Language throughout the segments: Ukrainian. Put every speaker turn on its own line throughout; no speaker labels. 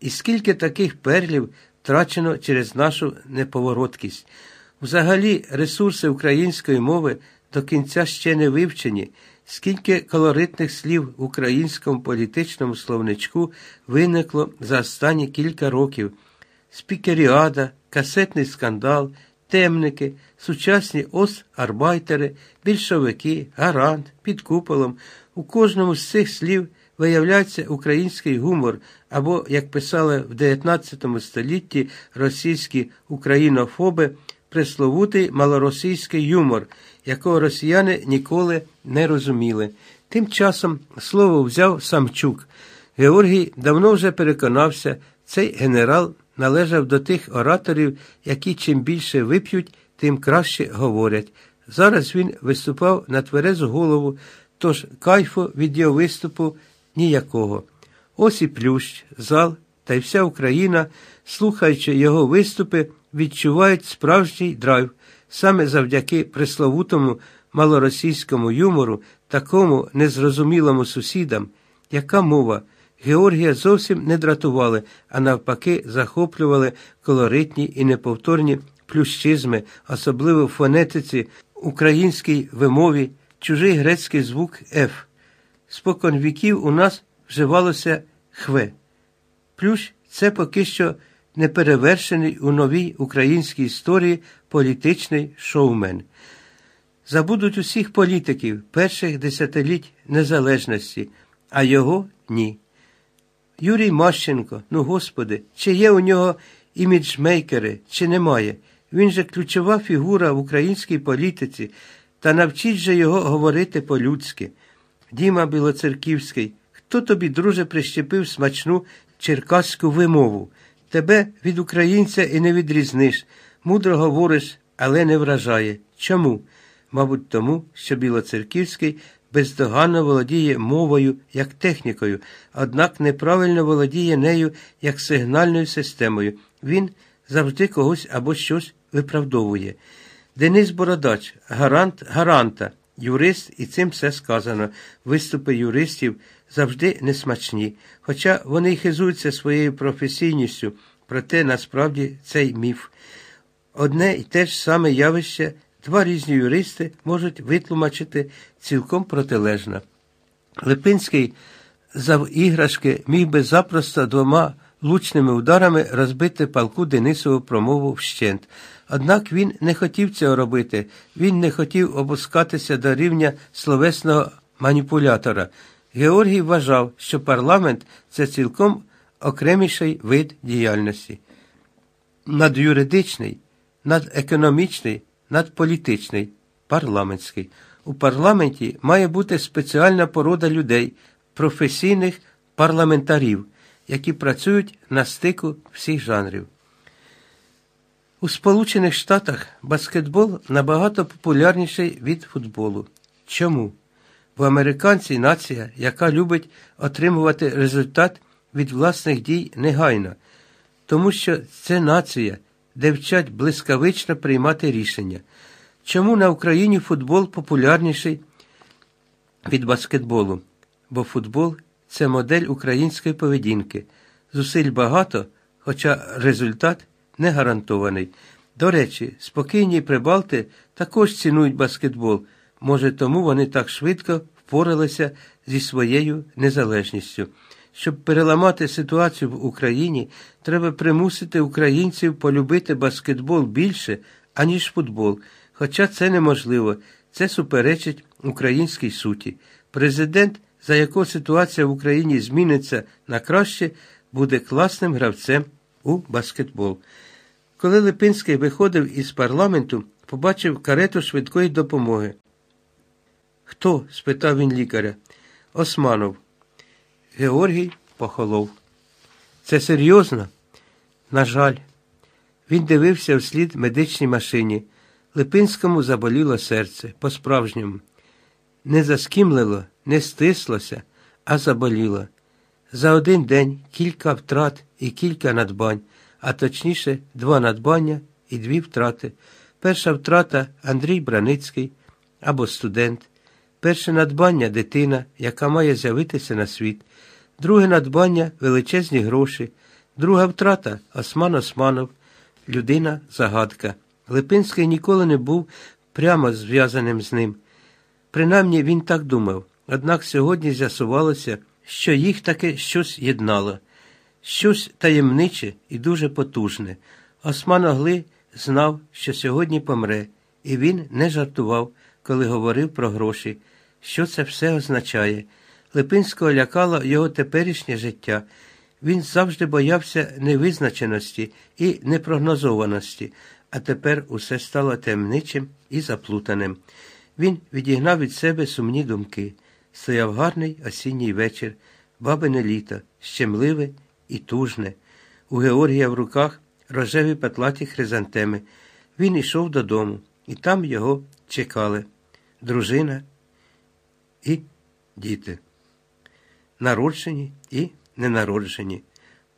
І скільки таких перлів втрачено через нашу неповороткість. Взагалі, ресурси української мови до кінця ще не вивчені, скільки колоритних слів в українському політичному словничку виникло за останні кілька років. Спікеріада, касетний скандал, темники, сучасні ос-арбайтери, більшовики, гарант, під куполом. У кожному з цих слів виявляється український гумор, або, як писали в 19 столітті російські українофоби, пресловутий малоросійський юмор, якого росіяни ніколи не розуміли. Тим часом слово взяв Самчук. Георгій давно вже переконався, цей генерал належав до тих ораторів, які чим більше вип'ють, тим краще говорять. Зараз він виступав на тверезу голову, тож кайфу від його виступу ніякого. Ось і плющ, зал та й вся Україна, слухаючи його виступи, відчувають справжній драйв, саме завдяки пресловутому малоросійському юмору, такому незрозумілому сусідам, яка мова. Георгія зовсім не дратували, а навпаки, захоплювали колоритні і неповторні плющизми, особливо в фонетиці, українській вимові, чужий грецький звук Ф. Спокон віків у нас вживалося хве. Плющ це поки що неперевершений у новій українській історії політичний шоумен. Забудуть усіх політиків перших десятиліть незалежності, а його ні. Юрій Мащенко, ну господи, чи є у нього іміджмейкери, чи немає. Він же ключова фігура в українській політиці, та навчіть же його говорити по-людськи. Діма Білоцерківський, хто тобі, друже, прищепив смачну черкаську вимову? Тебе від українця і не відрізниш. Мудро говориш, але не вражає. Чому? Мабуть, тому, що Білоцерківський бездоганно володіє мовою як технікою, однак неправильно володіє нею як сигнальною системою. Він завжди когось або щось виправдовує. Денис Бородач, гарант гаранта, юрист, і цим все сказано. Виступи юристів завжди несмачні, хоча вони хизуються своєю професійністю, проте насправді цей міф. Одне і те ж саме явище два різні юристи можуть витлумачити цілком протилежно. Липинський за іграшки міг би запросто двома лучними ударами розбити палку Денисову промову вщент. Однак він не хотів цього робити, він не хотів опускатися до рівня словесного маніпулятора. Георгій вважав, що парламент це цілком окреміший вид діяльності. Надюридичний, надекономічний, надполітичний, парламентський. У парламенті має бути спеціальна порода людей, професійних парламентарів, які працюють на стику всіх жанрів. У Сполучених Штатах баскетбол набагато популярніший від футболу. Чому? Бо американці нація, яка любить отримувати результат від власних дій негайно, тому що це нація, де вчать блискавично приймати рішення. Чому на Україні футбол популярніший від баскетболу? Бо футбол це модель української поведінки. Зусиль багато, хоча результат не гарантований. До речі, спокійні прибалти також цінують баскетбол. Може, тому вони так швидко впоралися зі своєю незалежністю. Щоб переламати ситуацію в Україні, треба примусити українців полюбити баскетбол більше, аніж футбол. Хоча це неможливо, це суперечить українській суті. Президент, за якого ситуація в Україні зміниться на краще, буде класним гравцем у баскетбол. Коли Липинський виходив із парламенту, побачив карету швидкої допомоги. Хто? спитав він лікаря. Османов. Георгій похолов. Це серйозно? На жаль, він дивився вслід медичній машині. Липинському заболіло серце по-справжньому. Не заскімлило, не стислося, а заболіло. За один день кілька втрат і кілька надбань, а точніше, два надбання і дві втрати. Перша втрата Андрій Браницький або студент. Перше надбання дитина, яка має з'явитися на світ. Друге надбання величезні гроші. Друга втрата Осман Османов, людина загадка. Липинський ніколи не був прямо зв'язаним з ним. Принаймні він так думав. Однак сьогодні з'ясувалося, що їх таки щось єднало, щось таємниче і дуже потужне. Осман Огли знав, що сьогодні помре, і він не жартував, коли говорив про гроші. Що це все означає? Липинського лякало його теперішнє життя. Він завжди боявся невизначеності і непрогнозованості, а тепер усе стало темничим і заплутаним. Він відігнав від себе сумні думки. Стояв гарний осінній вечір, бабине літо, щемливе і тужне. У Георгія в руках рожеві петлаті хризантеми. Він ішов додому, і там його чекали дружина і діти. Народжені і ненароджені,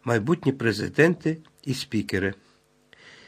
майбутні президенти і спікери.